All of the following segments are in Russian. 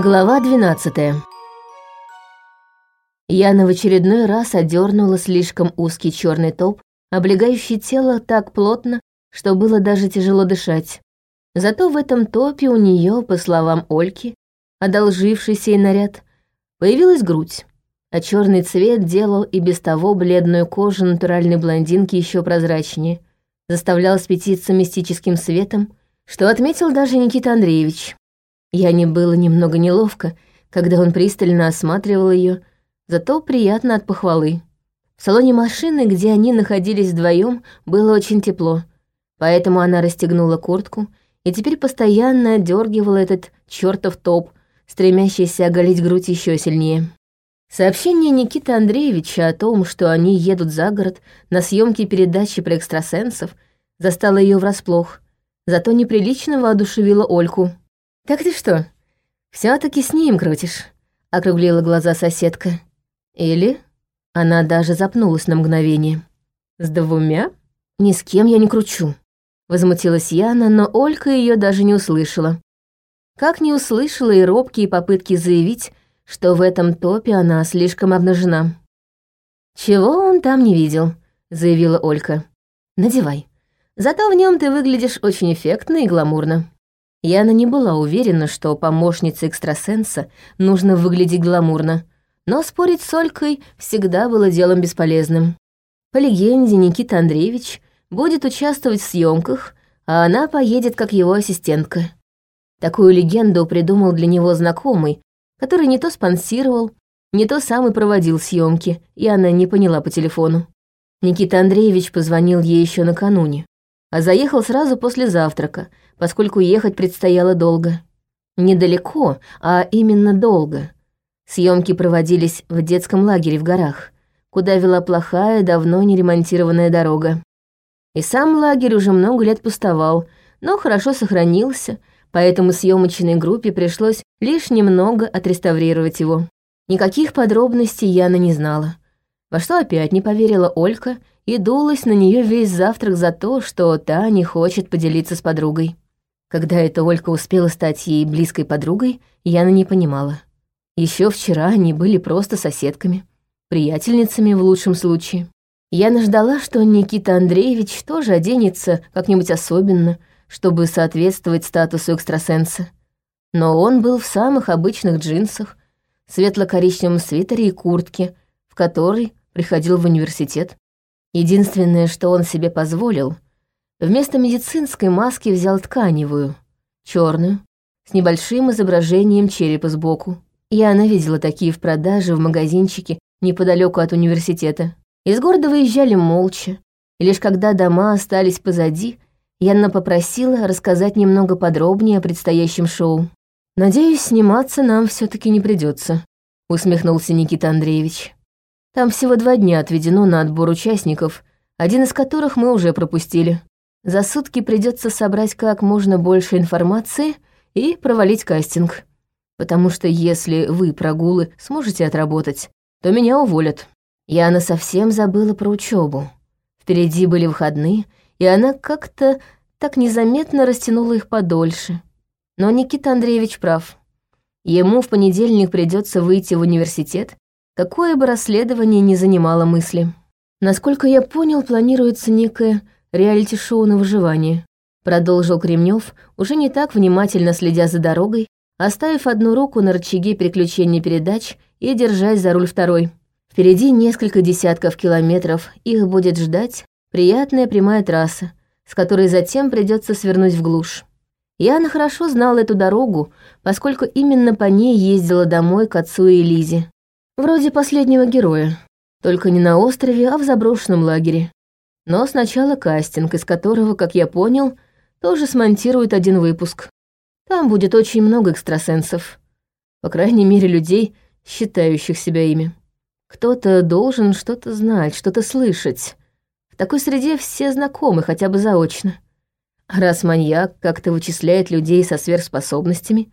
Глава 12 Яна в очередной раз одернула слишком узкий черный топ, облегающий тело так плотно, что было даже тяжело дышать. Зато в этом топе у нее, по словам Ольки, одолжившийся ей наряд, появилась грудь, а черный цвет делал и без того бледную кожу натуральной блондинки еще прозрачнее, заставлял светиться мистическим светом, что отметил даже Никита Андреевич. Яне было немного неловко, когда он пристально осматривал ее, зато приятно от похвалы. В салоне машины, где они находились вдвоем, было очень тепло, поэтому она расстегнула куртку и теперь постоянно отдергивала этот чертов топ, стремящийся оголить грудь еще сильнее. Сообщение Никиты Андреевича о том, что они едут за город на съемки передачи про экстрасенсов, застало ее врасплох, зато неприлично воодушевило Ольку. «Так ты что, все таки с ним крутишь?» — округлила глаза соседка. «Или...» Она даже запнулась на мгновение. «С двумя?» «Ни с кем я не кручу», — возмутилась Яна, но Олька ее даже не услышала. Как не услышала и робкие попытки заявить, что в этом топе она слишком обнажена. «Чего он там не видел?» — заявила Олька. «Надевай. Зато в нем ты выглядишь очень эффектно и гламурно». Яна не была уверена, что помощнице экстрасенса нужно выглядеть гламурно, но спорить с Олькой всегда было делом бесполезным. По легенде, Никита Андреевич будет участвовать в съемках, а она поедет как его ассистентка. Такую легенду придумал для него знакомый, который не то спонсировал, не то сам и проводил съемки, и она не поняла по телефону. Никита Андреевич позвонил ей еще накануне, а заехал сразу после завтрака, поскольку ехать предстояло долго. Недалеко, а именно долго. Съемки проводились в детском лагере в горах, куда вела плохая, давно не ремонтированная дорога. И сам лагерь уже много лет пустовал, но хорошо сохранился, поэтому съемочной группе пришлось лишь немного отреставрировать его. Никаких подробностей Яна не знала. Во что опять не поверила Олька и дулась на нее весь завтрак за то, что та не хочет поделиться с подругой. Когда эта Олька успела стать ей близкой подругой, Яна не понимала. Еще вчера они были просто соседками, приятельницами в лучшем случае. Яна ждала, что Никита Андреевич тоже оденется как-нибудь особенно, чтобы соответствовать статусу экстрасенса. Но он был в самых обычных джинсах, светло-коричневом свитере и куртке, в которой приходил в университет. Единственное, что он себе позволил — Вместо медицинской маски взял тканевую, черную, с небольшим изображением черепа сбоку. Я она видела такие в продаже в магазинчике неподалеку от университета. Из города выезжали молча, и лишь когда дома остались позади, Янна попросила рассказать немного подробнее о предстоящем шоу. «Надеюсь, сниматься нам все таки не придется, усмехнулся Никита Андреевич. «Там всего два дня отведено на отбор участников, один из которых мы уже пропустили. За сутки придется собрать как можно больше информации и провалить кастинг. Потому что если вы, прогулы, сможете отработать, то меня уволят. Яна совсем забыла про учебу. Впереди были выходные, и она как-то так незаметно растянула их подольше. Но Никита Андреевич прав. Ему в понедельник придется выйти в университет, какое бы расследование ни занимало мысли. Насколько я понял, планируется некое реалити-шоу на выживание», — продолжил Кремнев, уже не так внимательно следя за дорогой, оставив одну руку на рычаге переключения передач и держась за руль второй. Впереди несколько десятков километров, их будет ждать приятная прямая трасса, с которой затем придется свернуть в глушь. Яна хорошо знала эту дорогу, поскольку именно по ней ездила домой к отцу и Лизе. Вроде последнего героя, только не на острове, а в заброшенном лагере. Но сначала кастинг, из которого, как я понял, тоже смонтируют один выпуск. Там будет очень много экстрасенсов. По крайней мере, людей, считающих себя ими. Кто-то должен что-то знать, что-то слышать. В такой среде все знакомы хотя бы заочно. раз маньяк как-то вычисляет людей со сверхспособностями,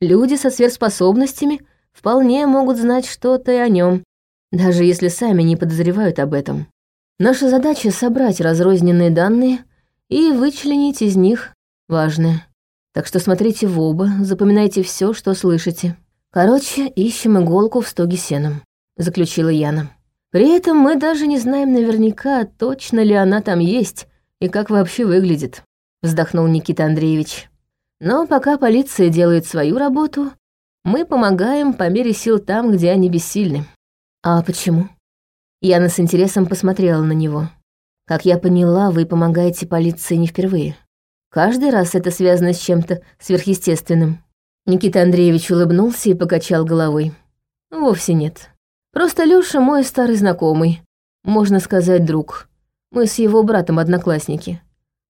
люди со сверхспособностями вполне могут знать что-то и о нем, даже если сами не подозревают об этом. Наша задача — собрать разрозненные данные и вычленить из них важное. Так что смотрите в оба, запоминайте все, что слышите. Короче, ищем иголку в стоге сеном, заключила Яна. При этом мы даже не знаем наверняка, точно ли она там есть и как вообще выглядит, вздохнул Никита Андреевич. Но пока полиция делает свою работу, мы помогаем по мере сил там, где они бессильны. А почему? Яна с интересом посмотрела на него. Как я поняла, вы помогаете полиции не впервые. Каждый раз это связано с чем-то сверхъестественным. Никита Андреевич улыбнулся и покачал головой. Вовсе нет. Просто Лёша мой старый знакомый. Можно сказать, друг. Мы с его братом одноклассники.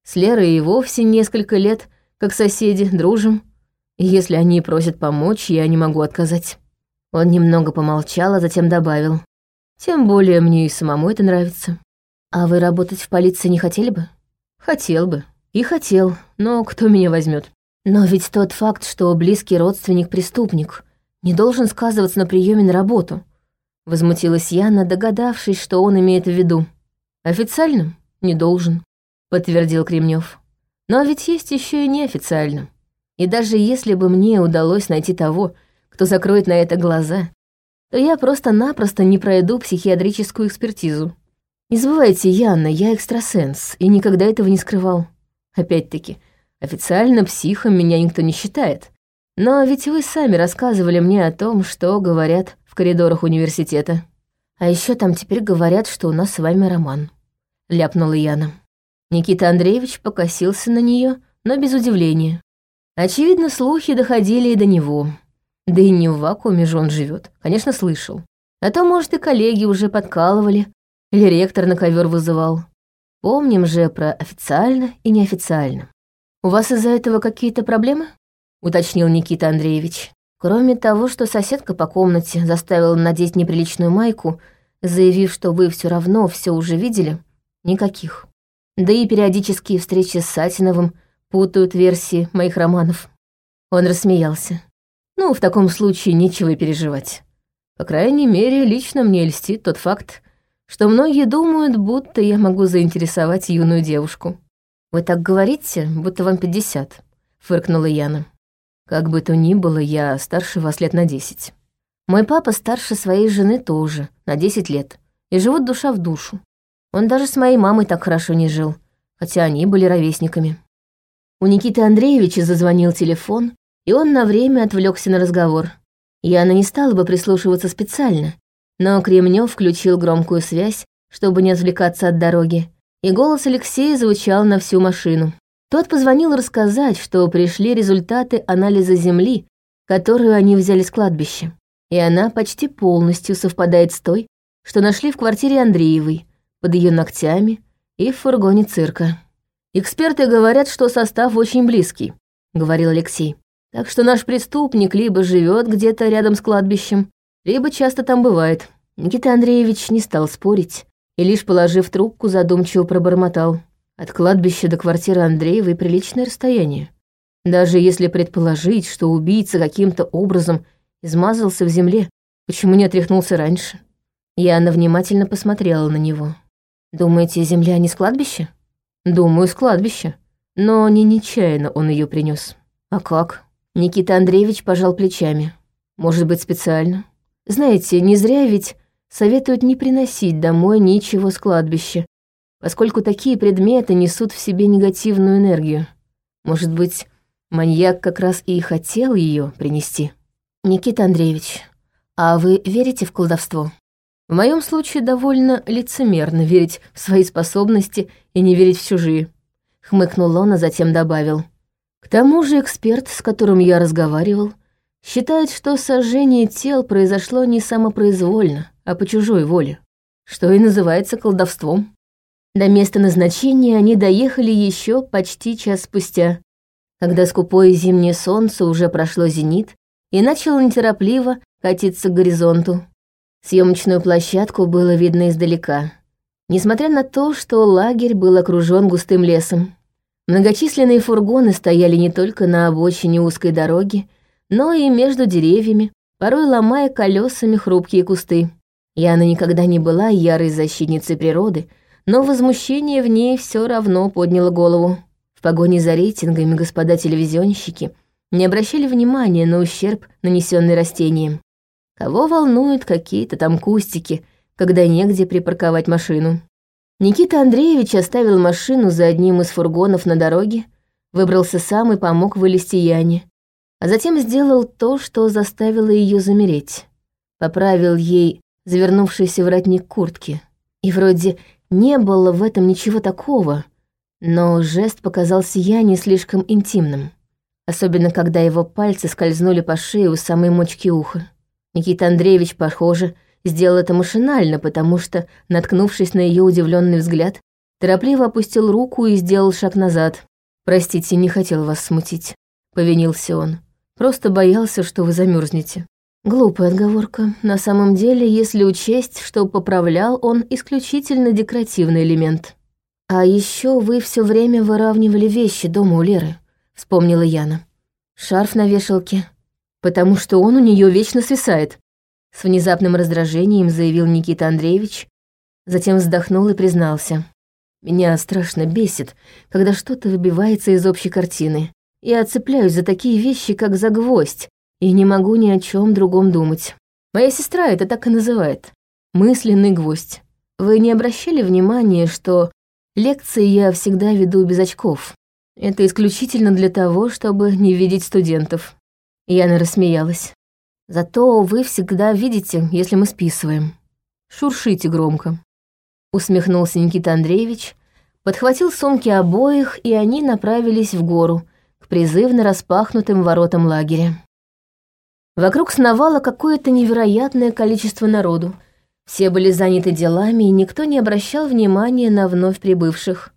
С Лерой и вовсе несколько лет, как соседи, дружим. Если они просят помочь, я не могу отказать. Он немного помолчал, а затем добавил. Тем более мне и самому это нравится. А вы работать в полиции не хотели бы? Хотел бы. И хотел, но кто меня возьмет? Но ведь тот факт, что близкий родственник преступник, не должен сказываться на приеме на работу. Возмутилась Яна, догадавшись, что он имеет в виду. Официально не должен, подтвердил Кремнев. Но ведь есть еще и неофициально. И даже если бы мне удалось найти того, кто закроет на это глаза, то я просто-напросто не пройду психиатрическую экспертизу. Не забывайте, Яна, я экстрасенс, и никогда этого не скрывал. Опять-таки, официально психом меня никто не считает. Но ведь вы сами рассказывали мне о том, что говорят в коридорах университета. А еще там теперь говорят, что у нас с вами роман. Ляпнула Яна. Никита Андреевич покосился на нее, но без удивления. Очевидно, слухи доходили и до него. Да и не в вакууме же он живет, конечно, слышал. А то, может, и коллеги уже подкалывали, или ректор на ковер вызывал. Помним же про официально и неофициально. У вас из-за этого какие-то проблемы? Уточнил Никита Андреевич. Кроме того, что соседка по комнате заставила надеть неприличную майку, заявив, что вы все равно все уже видели, никаких. Да и периодические встречи с Сатиновым путают версии моих романов. Он рассмеялся. Ну, в таком случае нечего переживать. По крайней мере, лично мне льстит тот факт, что многие думают, будто я могу заинтересовать юную девушку. «Вы так говорите, будто вам пятьдесят», — фыркнула Яна. «Как бы то ни было, я старше вас лет на десять. Мой папа старше своей жены тоже, на десять лет, и живут душа в душу. Он даже с моей мамой так хорошо не жил, хотя они были ровесниками». У Никиты Андреевича зазвонил телефон, и он на время отвлекся на разговор. Яна не стала бы прислушиваться специально, но Кремнев включил громкую связь, чтобы не отвлекаться от дороги, и голос Алексея звучал на всю машину. Тот позвонил рассказать, что пришли результаты анализа земли, которую они взяли с кладбища, и она почти полностью совпадает с той, что нашли в квартире Андреевой, под ее ногтями и в фургоне цирка. «Эксперты говорят, что состав очень близкий», — говорил Алексей. Так что наш преступник либо живет где-то рядом с кладбищем, либо часто там бывает. Никита Андреевич не стал спорить и лишь положив трубку, задумчиво пробормотал. От кладбища до квартиры Андреевой приличное расстояние. Даже если предположить, что убийца каким-то образом измазался в земле, почему не отряхнулся раньше? Яна внимательно посмотрела на него. «Думаете, земля не с кладбища?» «Думаю, с кладбища. Но не нечаянно он ее принес. А как?» Никита Андреевич пожал плечами. Может быть, специально. Знаете, не зря ведь советуют не приносить домой ничего с кладбища, поскольку такие предметы несут в себе негативную энергию. Может быть, маньяк как раз и хотел ее принести. Никита Андреевич, а вы верите в колдовство? В моем случае довольно лицемерно верить в свои способности и не верить в чужие. Хмыкнул он, а затем добавил. К тому же эксперт, с которым я разговаривал, считает, что сожжение тел произошло не самопроизвольно, а по чужой воле, что и называется колдовством. До места назначения они доехали еще почти час спустя, когда скупое зимнее солнце уже прошло зенит и начало неторопливо катиться к горизонту. Съемочную площадку было видно издалека, несмотря на то, что лагерь был окружен густым лесом. Многочисленные фургоны стояли не только на обочине узкой дороги, но и между деревьями, порой ломая колесами хрупкие кусты. Яна никогда не была ярой защитницей природы, но возмущение в ней все равно подняло голову. В погоне за рейтингами господа телевизионщики не обращали внимания на ущерб, нанесенный растениям. Кого волнуют какие-то там кустики, когда негде припарковать машину. Никита Андреевич оставил машину за одним из фургонов на дороге, выбрался сам и помог вылезти Яне, а затем сделал то, что заставило ее замереть. Поправил ей завернувшийся воротник куртки. И вроде не было в этом ничего такого, но жест показался Яне слишком интимным. Особенно, когда его пальцы скользнули по шее у самой мочки уха. Никита Андреевич, похоже, сделал это машинально, потому что, наткнувшись на ее удивленный взгляд, торопливо опустил руку и сделал шаг назад. «Простите, не хотел вас смутить», — повинился он. «Просто боялся, что вы замерзнете. Глупая отговорка. На самом деле, если учесть, что поправлял он исключительно декоративный элемент. «А еще вы все время выравнивали вещи дома у Леры», — вспомнила Яна. «Шарф на вешалке. Потому что он у нее вечно свисает», с внезапным раздражением заявил Никита Андреевич, затем вздохнул и признался. «Меня страшно бесит, когда что-то выбивается из общей картины. Я цепляюсь за такие вещи, как за гвоздь, и не могу ни о чем другом думать. Моя сестра это так и называет. Мысленный гвоздь. Вы не обращали внимания, что лекции я всегда веду без очков? Это исключительно для того, чтобы не видеть студентов». Яна рассмеялась. Зато вы всегда видите, если мы списываем. Шуршите громко. Усмехнулся Никита Андреевич, подхватил сумки обоих, и они направились в гору, к призывно распахнутым воротам лагеря. Вокруг сновало какое-то невероятное количество народу. Все были заняты делами, и никто не обращал внимания на вновь прибывших.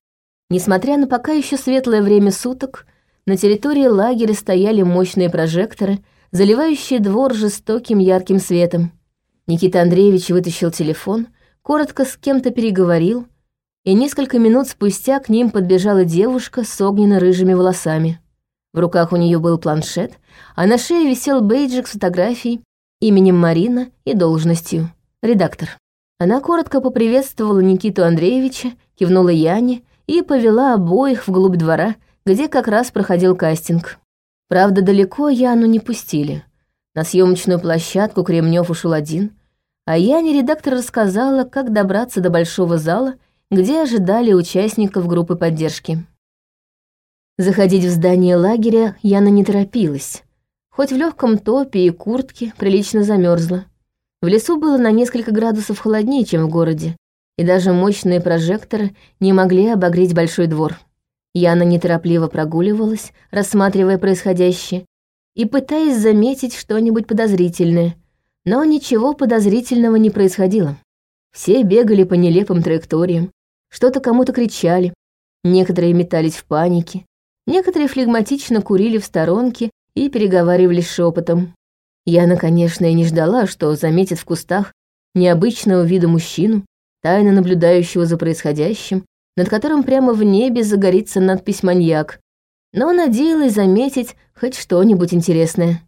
Несмотря на пока еще светлое время суток, на территории лагеря стояли мощные прожекторы — заливающие двор жестоким ярким светом. Никита Андреевич вытащил телефон, коротко с кем-то переговорил, и несколько минут спустя к ним подбежала девушка с огненно-рыжими волосами. В руках у нее был планшет, а на шее висел бейджик с фотографией, именем Марина и должностью — редактор. Она коротко поприветствовала Никиту Андреевича, кивнула Яне и повела обоих вглубь двора, где как раз проходил кастинг. Правда, далеко Яну не пустили. На съемочную площадку Кремнев ушел один, а Яне редактор рассказала, как добраться до большого зала, где ожидали участников группы поддержки. Заходить в здание лагеря Яна не торопилась. Хоть в легком топе и куртке прилично замерзла. В лесу было на несколько градусов холоднее, чем в городе, и даже мощные прожекторы не могли обогреть большой двор. Яна неторопливо прогуливалась, рассматривая происходящее, и пытаясь заметить что-нибудь подозрительное, но ничего подозрительного не происходило. Все бегали по нелепым траекториям, что-то кому-то кричали, некоторые метались в панике, некоторые флегматично курили в сторонке и переговаривались шепотом. Яна, конечно, и не ждала, что заметит в кустах необычного вида мужчину, тайно наблюдающего за происходящим над которым прямо в небе загорится надпись «Маньяк», но надеялась заметить хоть что-нибудь интересное.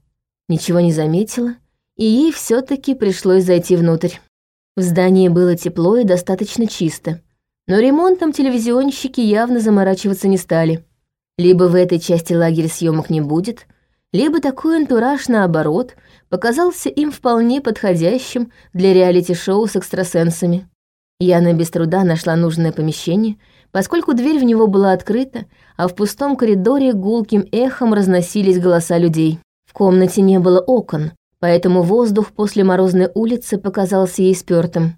Ничего не заметила, и ей все таки пришлось зайти внутрь. В здании было тепло и достаточно чисто, но ремонтом телевизионщики явно заморачиваться не стали. Либо в этой части лагеря съемок не будет, либо такой антураж, наоборот, показался им вполне подходящим для реалити-шоу с экстрасенсами. Яна без труда нашла нужное помещение, поскольку дверь в него была открыта, а в пустом коридоре гулким эхом разносились голоса людей. В комнате не было окон, поэтому воздух после морозной улицы показался ей спёртым.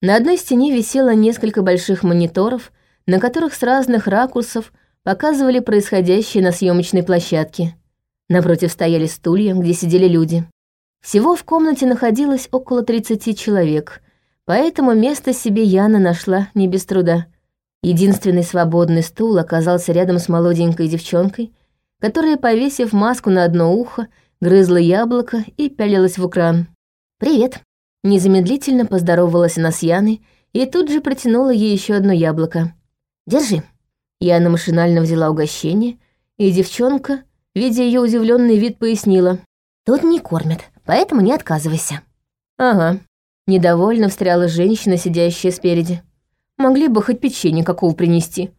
На одной стене висело несколько больших мониторов, на которых с разных ракурсов показывали происходящее на съемочной площадке. Напротив стояли стулья, где сидели люди. Всего в комнате находилось около 30 человек — Поэтому место себе Яна нашла не без труда. Единственный свободный стул оказался рядом с молоденькой девчонкой, которая, повесив маску на одно ухо, грызла яблоко и пялилась в экран. «Привет!» Незамедлительно поздоровалась она с Яной и тут же протянула ей еще одно яблоко. «Держи». Яна машинально взяла угощение, и девчонка, видя ее удивленный вид, пояснила. «Тут не кормят, поэтому не отказывайся». «Ага», Недовольно встряла женщина, сидящая спереди. Могли бы хоть печенье какого принести.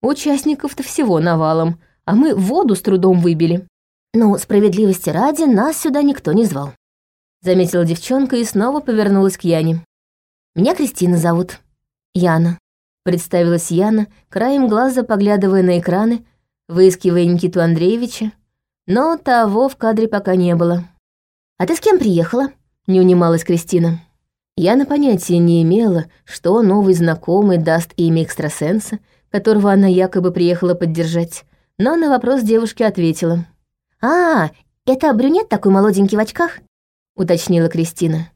Участников-то всего навалом, а мы воду с трудом выбили. «Ну, справедливости ради, нас сюда никто не звал», — заметила девчонка и снова повернулась к Яне. «Меня Кристина зовут. Яна», — представилась Яна, краем глаза поглядывая на экраны, выискивая Никиту Андреевича, но того в кадре пока не было. «А ты с кем приехала?» — не унималась Кристина. Яна понятия не имела, что новый знакомый даст имя экстрасенса, которого она якобы приехала поддержать, но на вопрос девушки ответила. «А, это брюнет такой молоденький в очках?» — уточнила Кристина.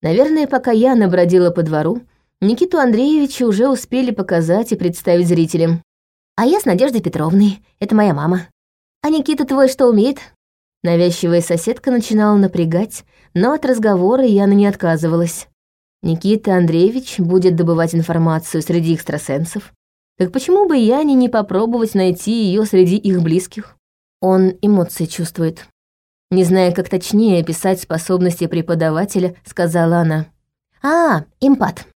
Наверное, пока Яна бродила по двору, Никиту Андреевича уже успели показать и представить зрителям. «А я с Надеждой Петровной, это моя мама. А Никита твой что умеет?» Навязчивая соседка начинала напрягать, но от разговора Яна не отказывалась. Никита Андреевич будет добывать информацию среди экстрасенсов. Так почему бы Яне не попробовать найти ее среди их близких? Он эмоции чувствует. Не зная, как точнее описать способности преподавателя, сказала она. «А, импат».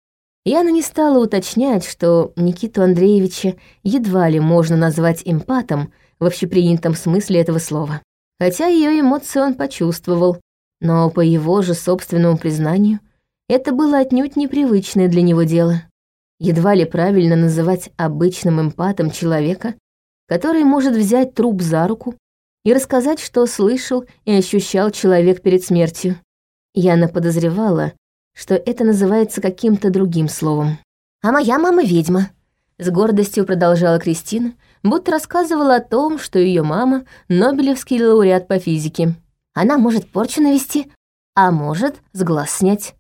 Яна не стала уточнять, что Никиту Андреевича едва ли можно назвать импатом в общепринятом смысле этого слова. Хотя ее эмоции он почувствовал, но по его же собственному признанию это было отнюдь непривычное для него дело. Едва ли правильно называть обычным эмпатом человека, который может взять труп за руку и рассказать, что слышал и ощущал человек перед смертью. Яна подозревала, что это называется каким-то другим словом. «А моя мама ведьма», — с гордостью продолжала Кристина, будто рассказывала о том, что ее мама — Нобелевский лауреат по физике. Она может порчу навести, а может с глаз снять.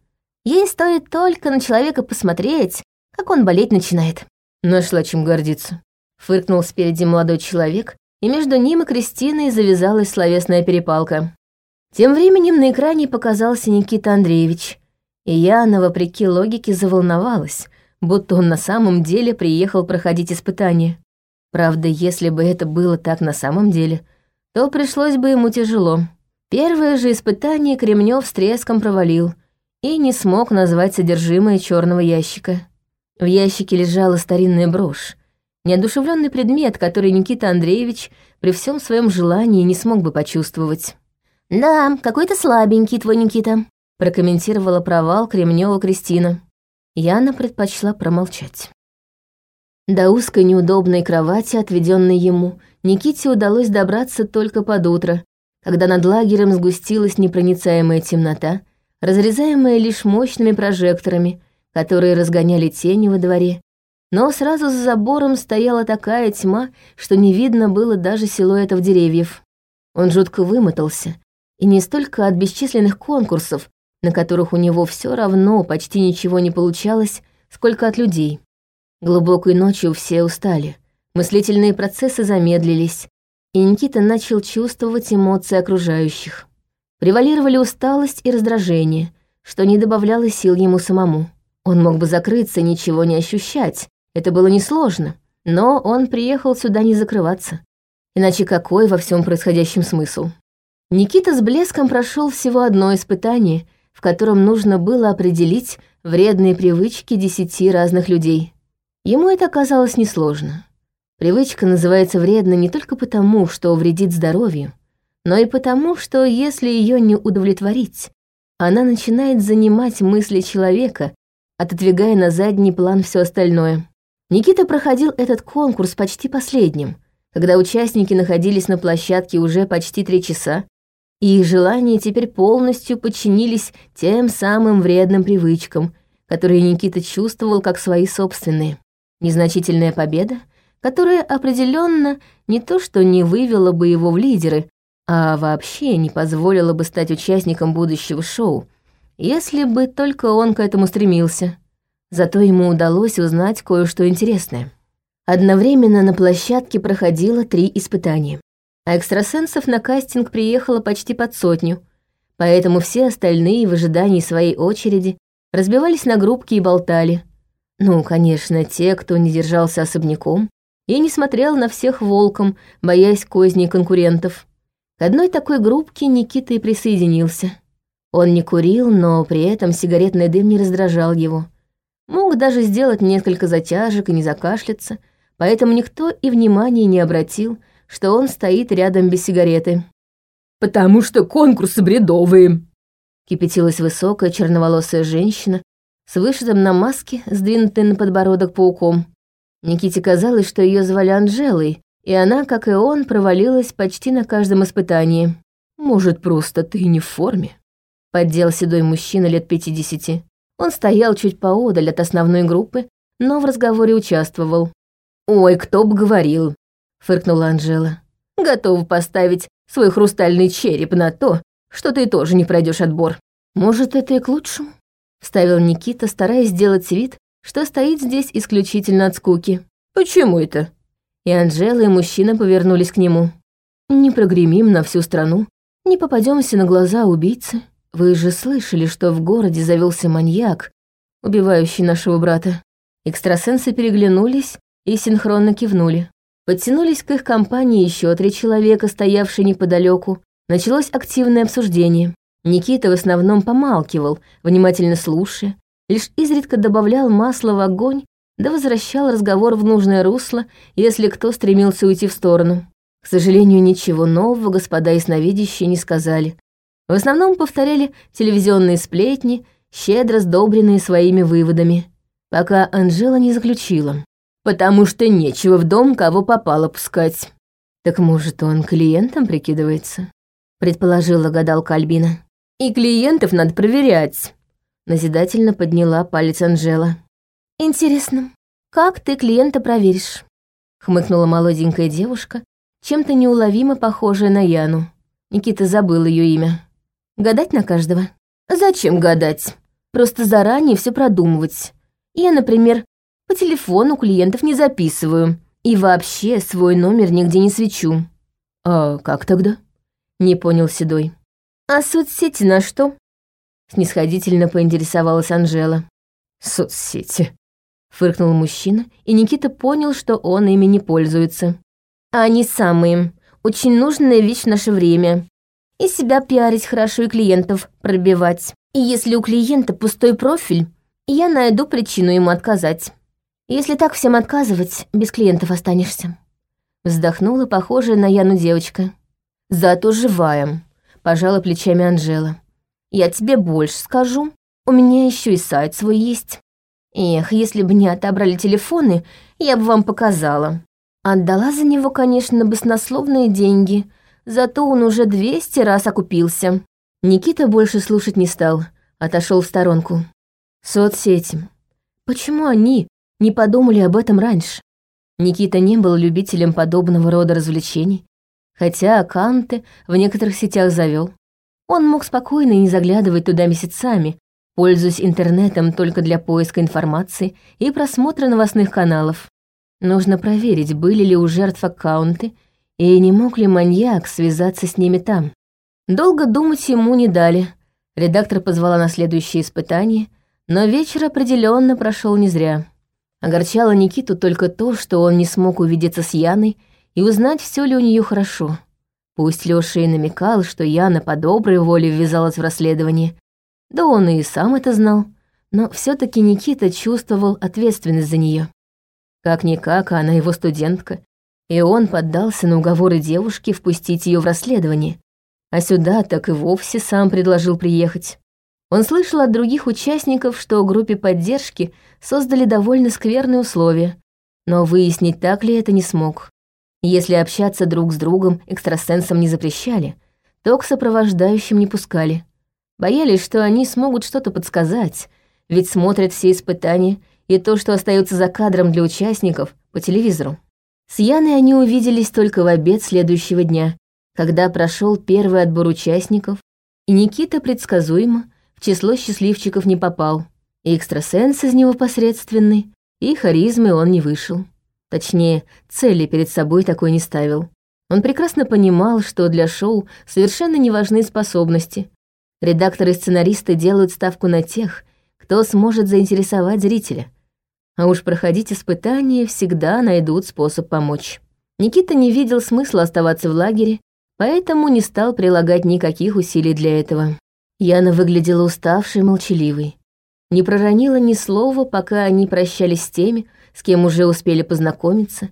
Ей стоит только на человека посмотреть, как он болеть начинает. Нашла чем гордиться. Фыркнул спереди молодой человек, и между ним и Кристиной завязалась словесная перепалка. Тем временем на экране показался Никита Андреевич, и Яна, вопреки логике, заволновалась, будто он на самом деле приехал проходить испытание. Правда, если бы это было так на самом деле, то пришлось бы ему тяжело. Первое же испытание Кремнев с треском провалил — и не смог назвать содержимое черного ящика. В ящике лежала старинная брошь, неодушевленный предмет, который Никита Андреевич при всем своем желании не смог бы почувствовать. «Да, какой-то слабенький твой Никита», — прокомментировала провал Кремнева Кристина. Яна предпочла промолчать. До узкой неудобной кровати, отведенной ему, Никите удалось добраться только под утро, когда над лагерем сгустилась непроницаемая темнота, разрезаемая лишь мощными прожекторами, которые разгоняли тени во дворе. Но сразу за забором стояла такая тьма, что не видно было даже силуэтов деревьев. Он жутко вымотался, и не столько от бесчисленных конкурсов, на которых у него все равно почти ничего не получалось, сколько от людей. Глубокой ночью все устали, мыслительные процессы замедлились, и Никита начал чувствовать эмоции окружающих. Превалировали усталость и раздражение, что не добавляло сил ему самому. Он мог бы закрыться, ничего не ощущать, это было несложно, но он приехал сюда не закрываться. Иначе какой во всем происходящем смысл? Никита с блеском прошел всего одно испытание, в котором нужно было определить вредные привычки десяти разных людей. Ему это оказалось несложно. Привычка называется вредной не только потому, что вредит здоровью, но и потому, что если ее не удовлетворить, она начинает занимать мысли человека, отодвигая на задний план все остальное. Никита проходил этот конкурс почти последним, когда участники находились на площадке уже почти три часа, и их желания теперь полностью подчинились тем самым вредным привычкам, которые Никита чувствовал как свои собственные. Незначительная победа, которая определенно не то что не вывела бы его в лидеры, а вообще не позволила бы стать участником будущего шоу, если бы только он к этому стремился. Зато ему удалось узнать кое-что интересное. Одновременно на площадке проходило три испытания, а экстрасенсов на кастинг приехало почти под сотню, поэтому все остальные в ожидании своей очереди разбивались на группки и болтали. Ну, конечно, те, кто не держался особняком и не смотрел на всех волком, боясь козней конкурентов. К одной такой группке Никита и присоединился. Он не курил, но при этом сигаретный дым не раздражал его. Мог даже сделать несколько затяжек и не закашляться, поэтому никто и внимания не обратил, что он стоит рядом без сигареты. «Потому что конкурсы бредовые», — кипятилась высокая черноволосая женщина с вышитым на маске, сдвинутой на подбородок пауком. Никите казалось, что ее звали Анжелой, и она, как и он, провалилась почти на каждом испытании. «Может, просто ты не в форме?» — поддел седой мужчина лет пятидесяти. Он стоял чуть поодаль от основной группы, но в разговоре участвовал. «Ой, кто бы говорил!» — фыркнула Анжела. «Готова поставить свой хрустальный череп на то, что ты тоже не пройдешь отбор. Может, это и к лучшему?» — вставил Никита, стараясь сделать вид, что стоит здесь исключительно от скуки. «Почему это?» И Анжела, и мужчина повернулись к нему. «Не прогремим на всю страну, не попадемся на глаза убийцы. Вы же слышали, что в городе завелся маньяк, убивающий нашего брата?» Экстрасенсы переглянулись и синхронно кивнули. Подтянулись к их компании еще три человека, стоявшие неподалеку. Началось активное обсуждение. Никита в основном помалкивал, внимательно слушая, лишь изредка добавлял масла в огонь, да возвращал разговор в нужное русло, если кто стремился уйти в сторону. К сожалению, ничего нового господа ясновидящие не сказали. В основном повторяли телевизионные сплетни, щедро сдобренные своими выводами, пока Анжела не заключила потому что нечего в дом кого попало пускать. Так может, он клиентом прикидывается? Предположила гадалка Альбина. И клиентов надо проверять. Назидательно подняла палец Анжела. Интересно, как ты клиента проверишь? Хмыкнула молоденькая девушка, чем-то неуловимо похожая на Яну. Никита забыл ее имя. Гадать на каждого? Зачем гадать? Просто заранее все продумывать. Я, например, по телефону клиентов не записываю. И вообще свой номер нигде не свечу. А как тогда? Не понял Седой. А соцсети на что? Снисходительно поинтересовалась Анжела. Соцсети. Фыркнул мужчина, и Никита понял, что он ими не пользуется. А они самые. Очень нужная вещь в наше время. И себя пиарить хорошо, и клиентов пробивать. И если у клиента пустой профиль, я найду причину ему отказать. Если так всем отказывать, без клиентов останешься. Вздохнула похожая на Яну девочка. Зато живая, пожала плечами Анжела. Я тебе больше скажу. У меня еще и сайт свой есть. Эх, если бы не отобрали телефоны, я бы вам показала. Отдала за него, конечно, баснословные деньги, зато он уже 200 раз окупился. Никита больше слушать не стал, отошел в сторонку. Соцсети. Почему они, не подумали об этом раньше. Никита не был любителем подобного рода развлечений, хотя аккаунты в некоторых сетях завел. Он мог спокойно не заглядывать туда месяцами, пользуясь интернетом только для поиска информации и просмотра новостных каналов. Нужно проверить, были ли у жертв аккаунты, и не мог ли маньяк связаться с ними там. Долго думать ему не дали. Редактор позвала на следующее испытание, но вечер определенно прошел не зря. Огорчало Никиту только то, что он не смог увидеться с Яной и узнать, все ли у нее хорошо. Пусть Лёша и намекал, что Яна по доброй воле ввязалась в расследование, да он и сам это знал, но все таки Никита чувствовал ответственность за нее. Как-никак, она его студентка, и он поддался на уговоры девушки впустить ее в расследование, а сюда так и вовсе сам предложил приехать. Он слышал от других участников, что группе поддержки создали довольно скверные условия, но выяснить, так ли это не смог. Если общаться друг с другом экстрасенсам не запрещали, то к сопровождающим не пускали. Боялись, что они смогут что-то подсказать, ведь смотрят все испытания и то, что остается за кадром для участников, по телевизору. С Яной они увиделись только в обед следующего дня, когда прошел первый отбор участников, и Никита предсказуемо в число счастливчиков не попал. И экстрасенс из него посредственный, и харизмы он не вышел. Точнее, цели перед собой такой не ставил. Он прекрасно понимал, что для шоу совершенно не важны способности. Редакторы и сценаристы делают ставку на тех, кто сможет заинтересовать зрителя. А уж проходить испытания всегда найдут способ помочь. Никита не видел смысла оставаться в лагере, поэтому не стал прилагать никаких усилий для этого. Яна выглядела уставшей молчаливой. Не проронила ни слова, пока они прощались с теми, с кем уже успели познакомиться,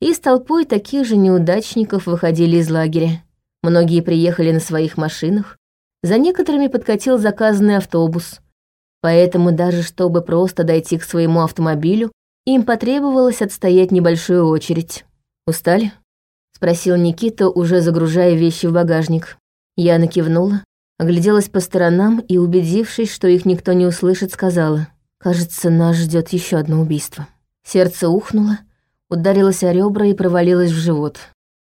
и с толпой таких же неудачников выходили из лагеря. Многие приехали на своих машинах, за некоторыми подкатил заказанный автобус. Поэтому даже чтобы просто дойти к своему автомобилю, им потребовалось отстоять небольшую очередь. «Устали?» — спросил Никита, уже загружая вещи в багажник. Я кивнула, огляделась по сторонам и, убедившись, что их никто не услышит, сказала, «Кажется, нас ждет еще одно убийство». Сердце ухнуло, ударилось о ребра и провалилось в живот.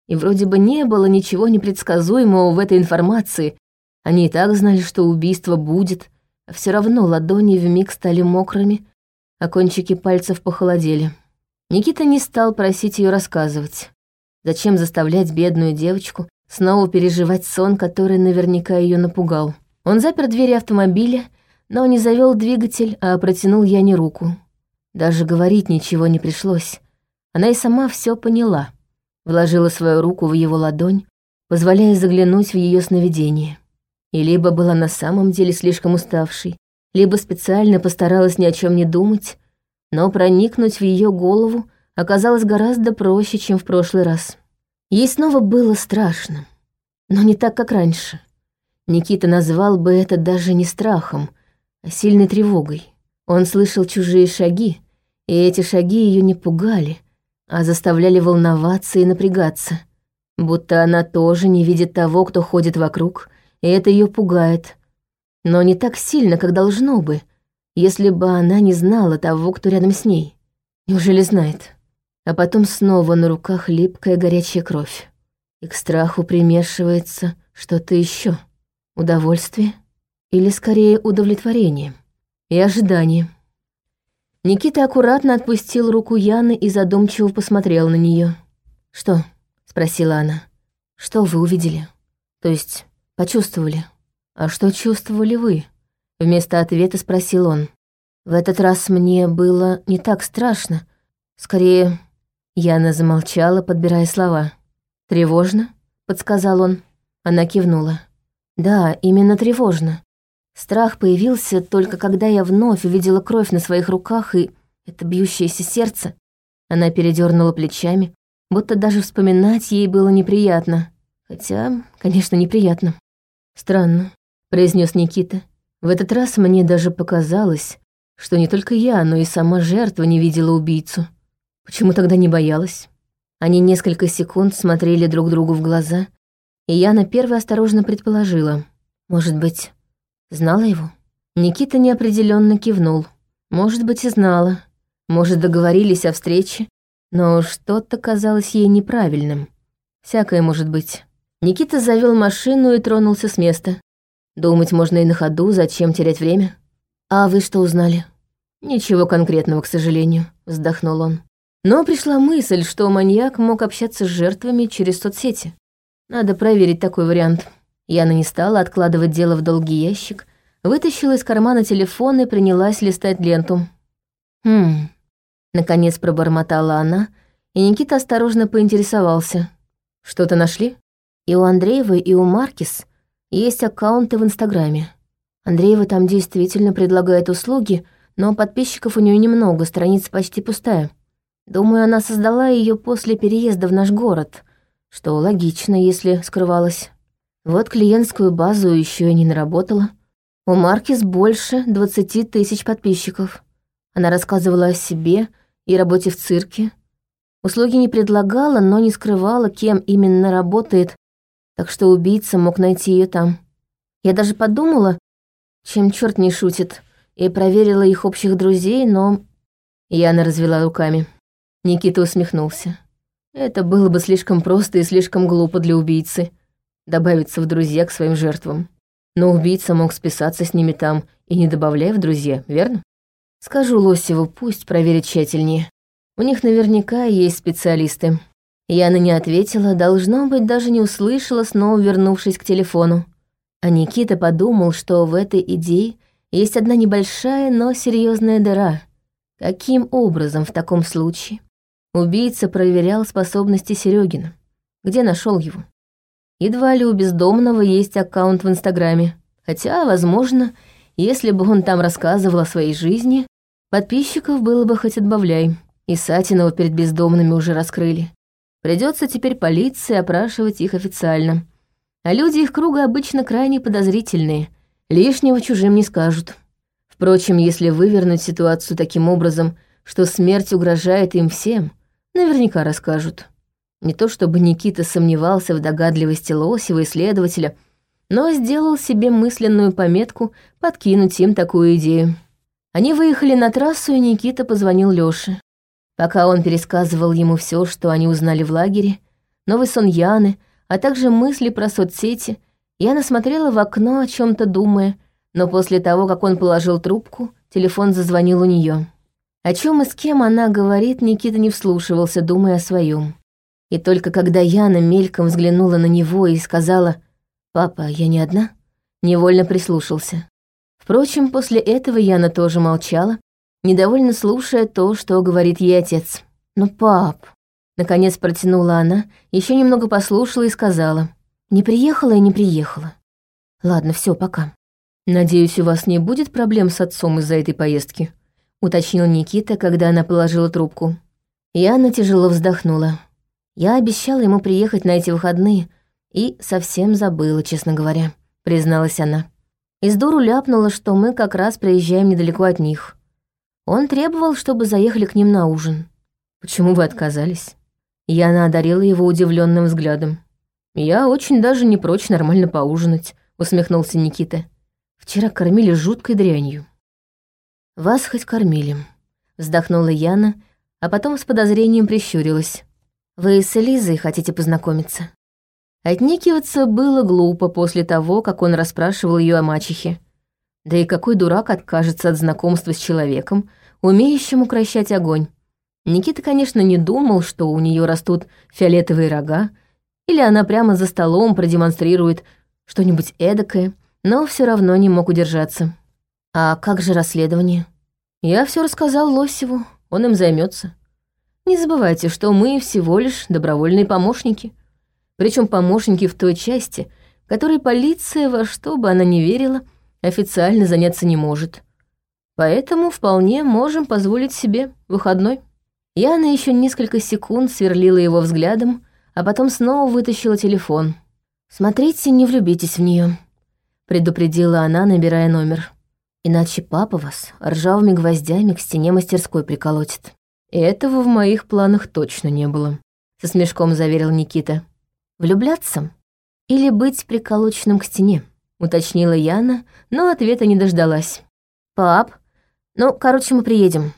И вроде бы не было ничего непредсказуемого в этой информации. Они и так знали, что убийство будет, а все равно ладони вмиг стали мокрыми, а кончики пальцев похолодели. Никита не стал просить ее рассказывать. Зачем заставлять бедную девочку снова переживать сон, который наверняка ее напугал? Он запер двери автомобиля, но не завел двигатель, а протянул Яне руку. Даже говорить ничего не пришлось. Она и сама все поняла. Вложила свою руку в его ладонь, позволяя заглянуть в ее сновидение. И либо была на самом деле слишком уставшей, либо специально постаралась ни о чем не думать, но проникнуть в ее голову оказалось гораздо проще, чем в прошлый раз. Ей снова было страшно, но не так, как раньше. Никита назвал бы это даже не страхом, а сильной тревогой. Он слышал чужие шаги, и эти шаги ее не пугали, а заставляли волноваться и напрягаться, будто она тоже не видит того, кто ходит вокруг, и это ее пугает. Но не так сильно, как должно бы, если бы она не знала того, кто рядом с ней. Неужели знает? а потом снова на руках липкая горячая кровь. И к страху примешивается что-то еще. Удовольствие или скорее удовлетворение и ожидание. Никита аккуратно отпустил руку Яны и задумчиво посмотрел на нее. «Что?» — спросила она. «Что вы увидели? То есть почувствовали? А что чувствовали вы?» Вместо ответа спросил он. «В этот раз мне было не так страшно. Скорее, Яна замолчала, подбирая слова. «Тревожно?» — подсказал он. Она кивнула. «Да, именно тревожно. Страх появился только когда я вновь увидела кровь на своих руках и это бьющееся сердце». Она передернула плечами, будто даже вспоминать ей было неприятно. Хотя, конечно, неприятно. «Странно», — произнес Никита. «В этот раз мне даже показалось, что не только я, но и сама жертва не видела убийцу». Почему тогда не боялась? Они несколько секунд смотрели друг другу в глаза, и я на первой осторожно предположила. Может быть, знала его? Никита неопределенно кивнул. Может быть, и знала. Может, договорились о встрече, но что-то казалось ей неправильным. Всякое может быть. Никита завел машину и тронулся с места. Думать можно и на ходу, зачем терять время? А вы что узнали? Ничего конкретного, к сожалению, вздохнул он. Но пришла мысль, что маньяк мог общаться с жертвами через соцсети. Надо проверить такой вариант. Яна не стала откладывать дело в долгий ящик, вытащила из кармана телефон и принялась листать ленту. «Хм...» Наконец пробормотала она, и Никита осторожно поинтересовался. «Что-то нашли?» И у Андреева, и у Маркис есть аккаунты в Инстаграме. Андреева там действительно предлагает услуги, но подписчиков у нее немного, страница почти пустая. Думаю, она создала ее после переезда в наш город, что логично, если скрывалась. Вот клиентскую базу еще и не наработала. У Маркис больше 20 тысяч подписчиков. Она рассказывала о себе и работе в цирке. Услуги не предлагала, но не скрывала, кем именно работает, так что убийца мог найти ее там. Я даже подумала, чем черт не шутит, и проверила их общих друзей, но... Яна развела руками. Никита усмехнулся. Это было бы слишком просто и слишком глупо для убийцы добавиться в друзья к своим жертвам. Но убийца мог списаться с ними там и не добавляя в друзья, верно? Скажу Лосеву, пусть проверит тщательнее. У них наверняка есть специалисты. Яна не ответила, должно быть, даже не услышала, снова вернувшись к телефону. А Никита подумал, что в этой идее есть одна небольшая, но серьезная дыра. Каким образом в таком случае Убийца проверял способности Серегина. Где нашел его? Едва ли у бездомного есть аккаунт в Инстаграме. Хотя, возможно, если бы он там рассказывал о своей жизни, подписчиков было бы хоть отбавляй. И Сатинова перед бездомными уже раскрыли. Придется теперь полиции опрашивать их официально. А люди их круга обычно крайне подозрительные, лишнего чужим не скажут. Впрочем, если вывернуть ситуацию таким образом, что смерть угрожает им всем, наверняка расскажут. Не то чтобы Никита сомневался в догадливости Лосева исследователя, но сделал себе мысленную пометку подкинуть им такую идею. Они выехали на трассу, и Никита позвонил Лёше. Пока он пересказывал ему все, что они узнали в лагере, новый сон Яны, а также мысли про соцсети, Яна смотрела в окно, о чем то думая, но после того, как он положил трубку, телефон зазвонил у нее. О чем и с кем она говорит, Никита не вслушивался, думая о своем. И только когда Яна мельком взглянула на него и сказала «Папа, я не одна?», невольно прислушался. Впрочем, после этого Яна тоже молчала, недовольно слушая то, что говорит ей отец. «Ну, пап...» Наконец протянула она, еще немного послушала и сказала. «Не приехала и не приехала. Ладно, все, пока». «Надеюсь, у вас не будет проблем с отцом из-за этой поездки?» уточнил Никита, когда она положила трубку. Яна тяжело вздохнула. Я обещала ему приехать на эти выходные и совсем забыла, честно говоря, призналась она. Из дуру ляпнула, что мы как раз проезжаем недалеко от них. Он требовал, чтобы заехали к ним на ужин. Почему вы отказались? Яна одарила его удивленным взглядом. Я очень даже не прочь нормально поужинать, усмехнулся Никита. Вчера кормили жуткой дрянью. Вас хоть кормили, вздохнула Яна, а потом с подозрением прищурилась. Вы с Элизой хотите познакомиться? Отнекиваться было глупо после того, как он расспрашивал ее о мачехе. Да и какой дурак откажется от знакомства с человеком, умеющим укращать огонь? Никита, конечно, не думал, что у нее растут фиолетовые рога, или она прямо за столом продемонстрирует что-нибудь эдакое, но все равно не мог удержаться. А как же расследование? Я все рассказал Лосеву, он им займется. Не забывайте, что мы всего лишь добровольные помощники причем помощники в той части, которой полиция, во что бы она ни верила, официально заняться не может. Поэтому вполне можем позволить себе выходной. Яна еще несколько секунд сверлила его взглядом, а потом снова вытащила телефон. «Смотрите, не влюбитесь в нее, предупредила она, набирая номер. «Иначе папа вас ржавыми гвоздями к стене мастерской приколотит». «Этого в моих планах точно не было», — со смешком заверил Никита. Влюбляться или быть приколоченным к стене? Уточнила Яна, но ответа не дождалась. «Пап, ну, короче, мы приедем.